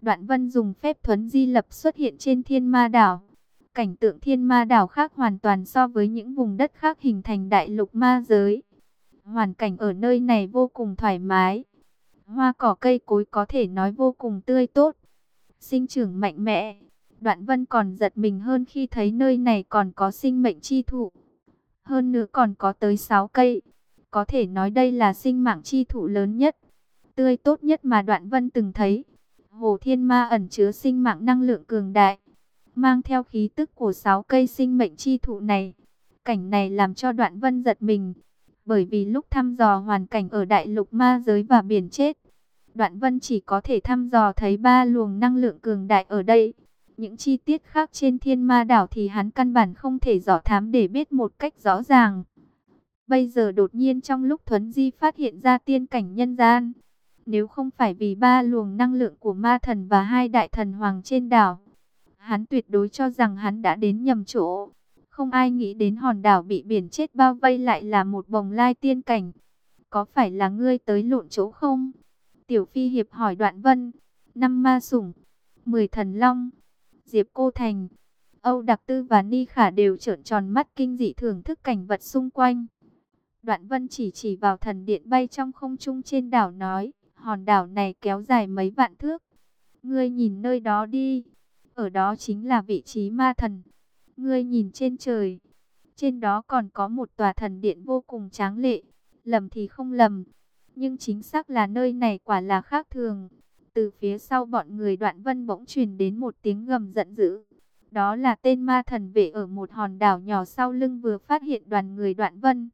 Đoạn vân dùng phép thuấn di lập xuất hiện trên thiên ma đảo. Cảnh tượng thiên ma đảo khác hoàn toàn so với những vùng đất khác hình thành đại lục ma giới. Hoàn cảnh ở nơi này vô cùng thoải mái. Hoa cỏ cây cối có thể nói vô cùng tươi tốt. Sinh trưởng mạnh mẽ Đoạn vân còn giật mình hơn khi thấy nơi này còn có sinh mệnh chi thụ. Hơn nữa còn có tới 6 cây. Có thể nói đây là sinh mạng chi thụ lớn nhất, tươi tốt nhất mà đoạn vân từng thấy. Hồ Thiên Ma ẩn chứa sinh mạng năng lượng cường đại, mang theo khí tức của 6 cây sinh mệnh chi thụ này. Cảnh này làm cho đoạn vân giật mình, bởi vì lúc thăm dò hoàn cảnh ở đại lục ma giới và biển chết, đoạn vân chỉ có thể thăm dò thấy ba luồng năng lượng cường đại ở đây. Những chi tiết khác trên thiên ma đảo thì hắn căn bản không thể dò thám để biết một cách rõ ràng. Bây giờ đột nhiên trong lúc Thuấn Di phát hiện ra tiên cảnh nhân gian. Nếu không phải vì ba luồng năng lượng của ma thần và hai đại thần hoàng trên đảo. Hắn tuyệt đối cho rằng hắn đã đến nhầm chỗ. Không ai nghĩ đến hòn đảo bị biển chết bao vây lại là một bồng lai tiên cảnh. Có phải là ngươi tới lộn chỗ không? Tiểu Phi Hiệp hỏi Đoạn Vân. Năm ma sủng, mười thần long, Diệp Cô Thành, Âu Đặc Tư và Ni Khả đều trợn tròn mắt kinh dị thưởng thức cảnh vật xung quanh. Đoạn Vân chỉ chỉ vào thần điện bay trong không trung trên đảo nói, hòn đảo này kéo dài mấy vạn thước. Ngươi nhìn nơi đó đi, ở đó chính là vị trí ma thần. Ngươi nhìn trên trời, Trên đó còn có một tòa thần điện vô cùng tráng lệ. Lầm thì không lầm. Nhưng chính xác là nơi này quả là khác thường. Từ phía sau bọn người đoạn vân bỗng truyền đến một tiếng gầm giận dữ. Đó là tên ma thần vệ ở một hòn đảo nhỏ sau lưng vừa phát hiện đoàn người đoạn vân.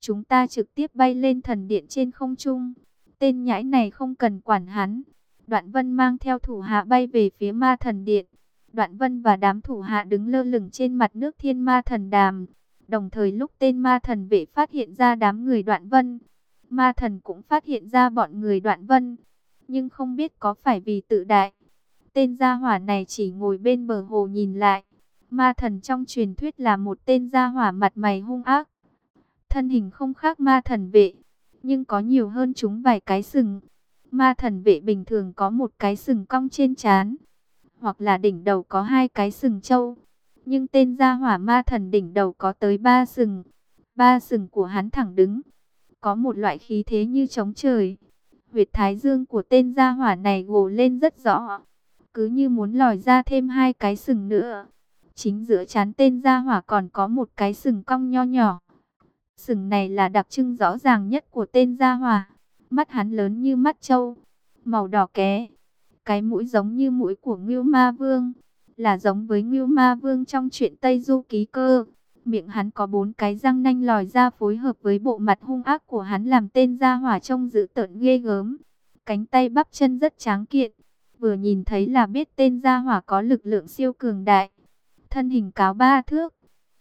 Chúng ta trực tiếp bay lên thần điện trên không trung. Tên nhãi này không cần quản hắn. Đoạn vân mang theo thủ hạ bay về phía ma thần điện. Đoạn vân và đám thủ hạ đứng lơ lửng trên mặt nước thiên ma thần đàm. Đồng thời lúc tên ma thần vệ phát hiện ra đám người đoạn vân. Ma thần cũng phát hiện ra bọn người đoạn vân. Nhưng không biết có phải vì tự đại. Tên gia hỏa này chỉ ngồi bên bờ hồ nhìn lại. Ma thần trong truyền thuyết là một tên gia hỏa mặt mày hung ác. Thân hình không khác ma thần vệ. Nhưng có nhiều hơn chúng vài cái sừng. Ma thần vệ bình thường có một cái sừng cong trên trán, hoặc là đỉnh đầu có hai cái sừng trâu. Nhưng tên gia hỏa ma thần đỉnh đầu có tới ba sừng. Ba sừng của hắn thẳng đứng. Có một loại khí thế như trống trời. Huyệt thái dương của tên gia hỏa này gồ lên rất rõ. Cứ như muốn lòi ra thêm hai cái sừng nữa. Chính giữa chán tên gia hỏa còn có một cái sừng cong nho nhỏ. Sừng này là đặc trưng rõ ràng nhất của tên gia hỏa. Mắt hắn lớn như mắt trâu. Màu đỏ ké cái mũi giống như mũi của Ngưu Ma Vương, là giống với Ngưu Ma Vương trong truyện Tây Du Ký Cơ. Miệng hắn có bốn cái răng nanh lòi ra phối hợp với bộ mặt hung ác của hắn làm tên gia hỏa trông dữ tợn ghê gớm. Cánh tay bắp chân rất tráng kiện, vừa nhìn thấy là biết tên gia hỏa có lực lượng siêu cường đại. Thân hình cáo ba thước,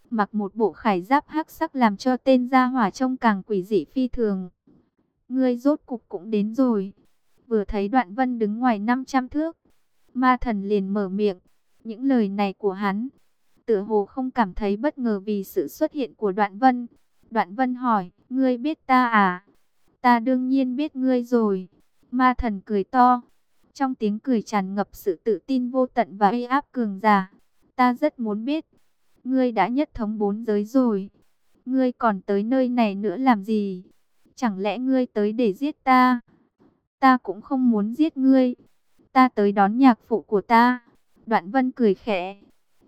mặc một bộ khải giáp hắc sắc làm cho tên gia hỏa trông càng quỷ dị phi thường. Ngươi rốt cục cũng đến rồi vừa thấy đoạn vân đứng ngoài 500 thước. Ma thần liền mở miệng, những lời này của hắn, tựa hồ không cảm thấy bất ngờ vì sự xuất hiện của đoạn vân. Đoạn vân hỏi, ngươi biết ta à? Ta đương nhiên biết ngươi rồi. Ma thần cười to, trong tiếng cười tràn ngập sự tự tin vô tận và uy áp cường giả. Ta rất muốn biết, ngươi đã nhất thống bốn giới rồi. Ngươi còn tới nơi này nữa làm gì? Chẳng lẽ ngươi tới để giết ta? ta cũng không muốn giết ngươi. Ta tới đón nhạc phụ của ta. Đoạn vân cười khẽ.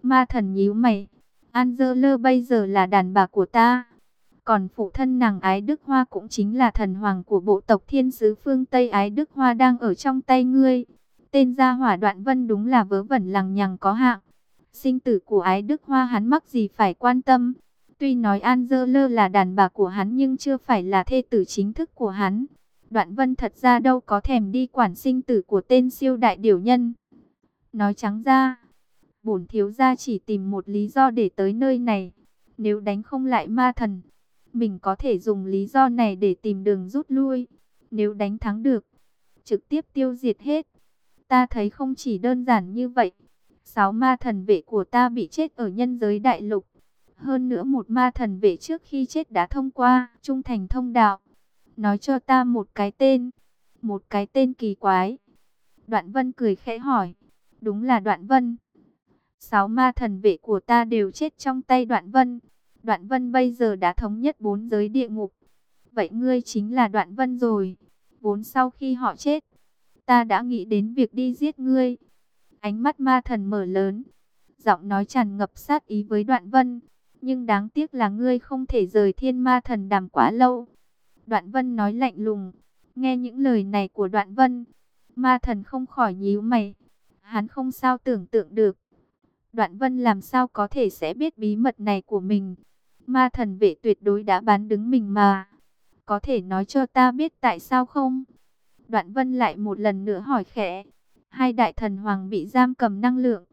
Ma thần nhíu mày. Angela bây giờ là đàn bà của ta. Còn phụ thân nàng Ái Đức Hoa cũng chính là thần hoàng của bộ tộc thiên sứ phương Tây Ái Đức Hoa đang ở trong tay ngươi. Tên gia hỏa đoạn vân đúng là vớ vẩn lằng nhằng có hạng. Sinh tử của Ái Đức Hoa hắn mắc gì phải quan tâm. Tuy nói Angela là đàn bà của hắn nhưng chưa phải là thê tử chính thức của hắn. Đoạn vân thật ra đâu có thèm đi quản sinh tử của tên siêu đại điều nhân. Nói trắng ra, bổn thiếu gia chỉ tìm một lý do để tới nơi này. Nếu đánh không lại ma thần, mình có thể dùng lý do này để tìm đường rút lui. Nếu đánh thắng được, trực tiếp tiêu diệt hết. Ta thấy không chỉ đơn giản như vậy. Sáu ma thần vệ của ta bị chết ở nhân giới đại lục. Hơn nữa một ma thần vệ trước khi chết đã thông qua trung thành thông đạo nói cho ta một cái tên, một cái tên kỳ quái. Đoạn vân cười khẽ hỏi, đúng là đoạn vân. Sáu ma thần vệ của ta đều chết trong tay đoạn vân. Đoạn vân bây giờ đã thống nhất bốn giới địa ngục. Vậy ngươi chính là đoạn vân rồi. Vốn sau khi họ chết, ta đã nghĩ đến việc đi giết ngươi. Ánh mắt ma thần mở lớn, giọng nói tràn ngập sát ý với đoạn vân. Nhưng đáng tiếc là ngươi không thể rời thiên ma thần đàm quá lâu. Đoạn Vân nói lạnh lùng. Nghe những lời này của Đoạn Vân, ma thần không khỏi nhíu mày. Hắn không sao tưởng tượng được. Đoạn Vân làm sao có thể sẽ biết bí mật này của mình. Ma thần vệ tuyệt đối đã bán đứng mình mà. Có thể nói cho ta biết tại sao không? Đoạn Vân lại một lần nữa hỏi khẽ. Hai đại thần hoàng bị giam cầm năng lượng.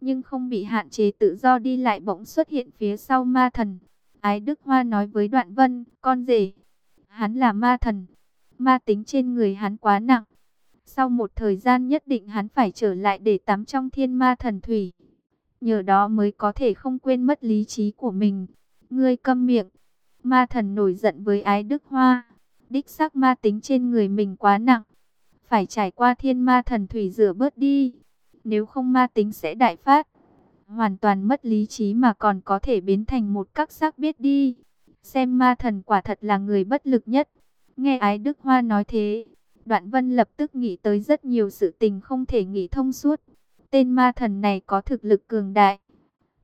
Nhưng không bị hạn chế tự do đi lại bỗng xuất hiện phía sau ma thần. Ái Đức Hoa nói với Đoạn Vân, con rể, hắn là ma thần. Ma tính trên người hắn quá nặng. Sau một thời gian nhất định hắn phải trở lại để tắm trong thiên ma thần thủy. Nhờ đó mới có thể không quên mất lý trí của mình. Ngươi câm miệng. Ma thần nổi giận với ái đức hoa. Đích xác ma tính trên người mình quá nặng. Phải trải qua thiên ma thần thủy rửa bớt đi. Nếu không ma tính sẽ đại phát. Hoàn toàn mất lý trí mà còn có thể biến thành một các xác biết đi. Xem ma thần quả thật là người bất lực nhất. Nghe Ái Đức Hoa nói thế, Đoạn Vân lập tức nghĩ tới rất nhiều sự tình không thể nghĩ thông suốt. Tên ma thần này có thực lực cường đại,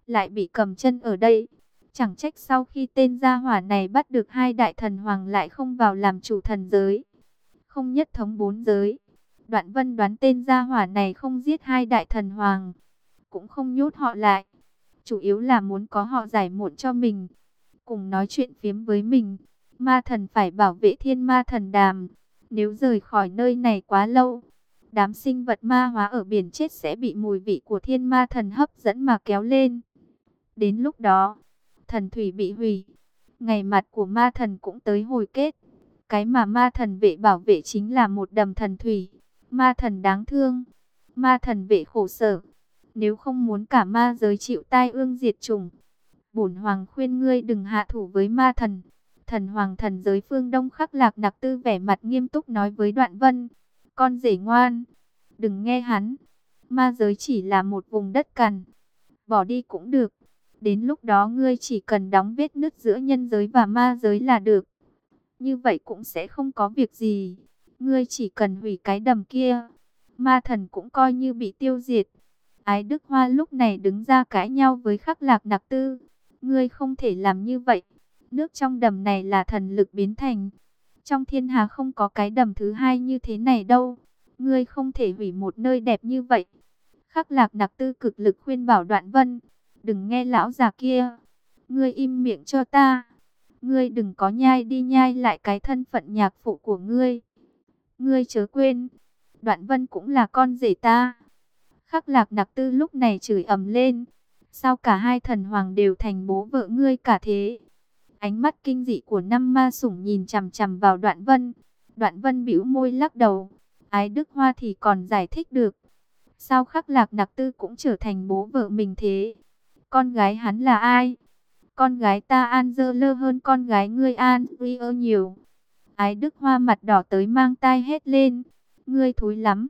lại bị cầm chân ở đây. Chẳng trách sau khi tên gia hỏa này bắt được hai đại thần hoàng lại không vào làm chủ thần giới. Không nhất thống bốn giới. Đoạn vân đoán tên gia hỏa này không giết hai đại thần hoàng. Cũng không nhốt họ lại. Chủ yếu là muốn có họ giải muộn cho mình. Cùng nói chuyện phiếm với mình. Ma thần phải bảo vệ thiên ma thần đàm. Nếu rời khỏi nơi này quá lâu, đám sinh vật ma hóa ở biển chết sẽ bị mùi vị của thiên ma thần hấp dẫn mà kéo lên. Đến lúc đó, thần thủy bị hủy, ngày mặt của ma thần cũng tới hồi kết. Cái mà ma thần vệ bảo vệ chính là một đầm thần thủy, ma thần đáng thương, ma thần vệ khổ sở. Nếu không muốn cả ma giới chịu tai ương diệt chủng, bổn hoàng khuyên ngươi đừng hạ thủ với ma thần. Thần hoàng thần giới phương Đông khắc lạc nặc tư vẻ mặt nghiêm túc nói với đoạn vân. Con rể ngoan, đừng nghe hắn. Ma giới chỉ là một vùng đất cằn. Bỏ đi cũng được. Đến lúc đó ngươi chỉ cần đóng vết nứt giữa nhân giới và ma giới là được. Như vậy cũng sẽ không có việc gì. Ngươi chỉ cần hủy cái đầm kia. Ma thần cũng coi như bị tiêu diệt. Ái Đức Hoa lúc này đứng ra cãi nhau với khắc lạc nặc tư. Ngươi không thể làm như vậy. Nước trong đầm này là thần lực biến thành. Trong thiên hà không có cái đầm thứ hai như thế này đâu. Ngươi không thể hủy một nơi đẹp như vậy. Khắc lạc nặc tư cực lực khuyên bảo đoạn vân. Đừng nghe lão già kia. Ngươi im miệng cho ta. Ngươi đừng có nhai đi nhai lại cái thân phận nhạc phụ của ngươi. Ngươi chớ quên. Đoạn vân cũng là con rể ta. Khắc lạc nặc tư lúc này chửi ầm lên. Sao cả hai thần hoàng đều thành bố vợ ngươi cả thế? Ánh mắt kinh dị của năm ma sủng nhìn chằm chằm vào đoạn vân. Đoạn vân bĩu môi lắc đầu. Ái Đức Hoa thì còn giải thích được. Sao khắc lạc nặc tư cũng trở thành bố vợ mình thế? Con gái hắn là ai? Con gái ta an dơ lơ hơn con gái ngươi an ri ơ nhiều. Ái Đức Hoa mặt đỏ tới mang tai hết lên. Ngươi thối lắm.